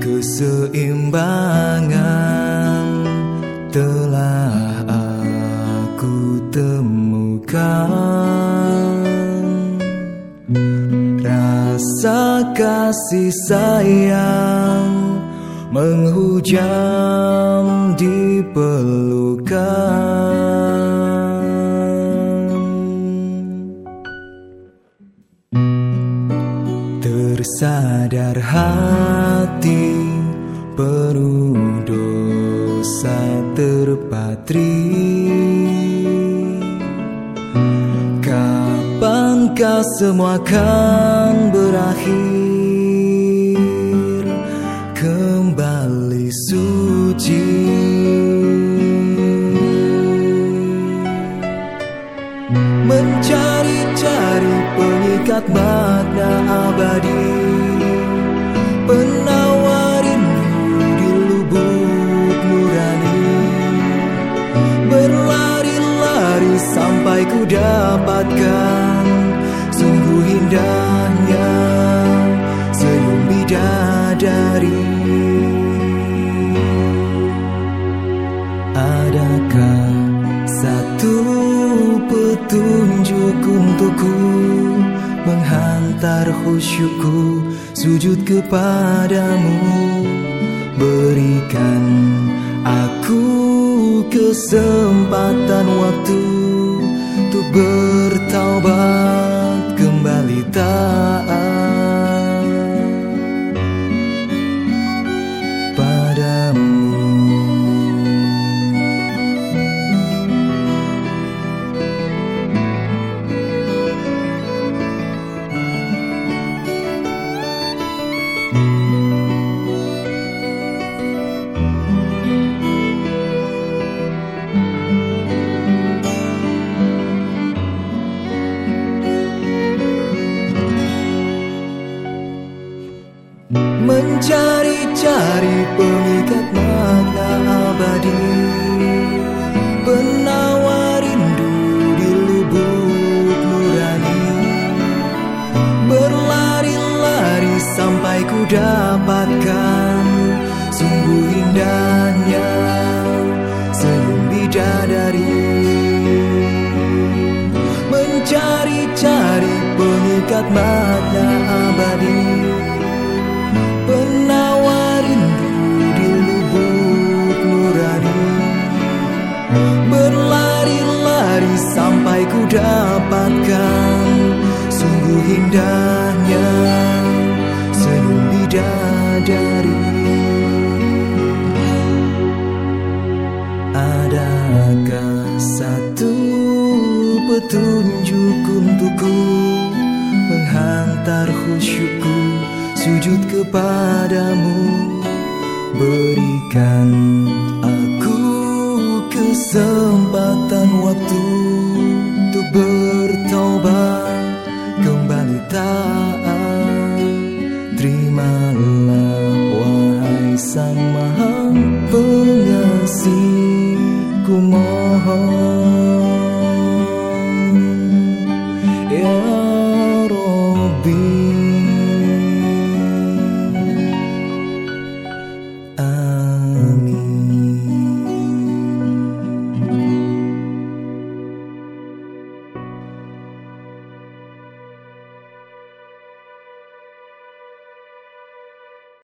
Keseimbangan telah aku temukan. Rasa kasih sayang menghujam di pelukan. Tersadar hati penuh dosa terpatri. Kapankah semua akan berakhir Pengikat makna abadi Penawar di lubuk nurani. Berlari-lari sampai ku dapatkan Sungguh indahnya senyum bidadari. Adakah satu petunjuk untukku Menghantar khusyukku sujud kepadamu. Berikan aku kesempatan waktu ku dapatkan. Sungguh indahnya senyum bidadari. Mencari-cari pengikat makna abadi. Penawar rindu di lubuk nurani. Berlari-lari sampai ku dapatkan. Sungguh indahnya antar khusyukku sujud kepadamu. Berikan aku kesempatan waktu untuk bertobat kembali taat. Terimalah wahai sang maha pengasih. Ku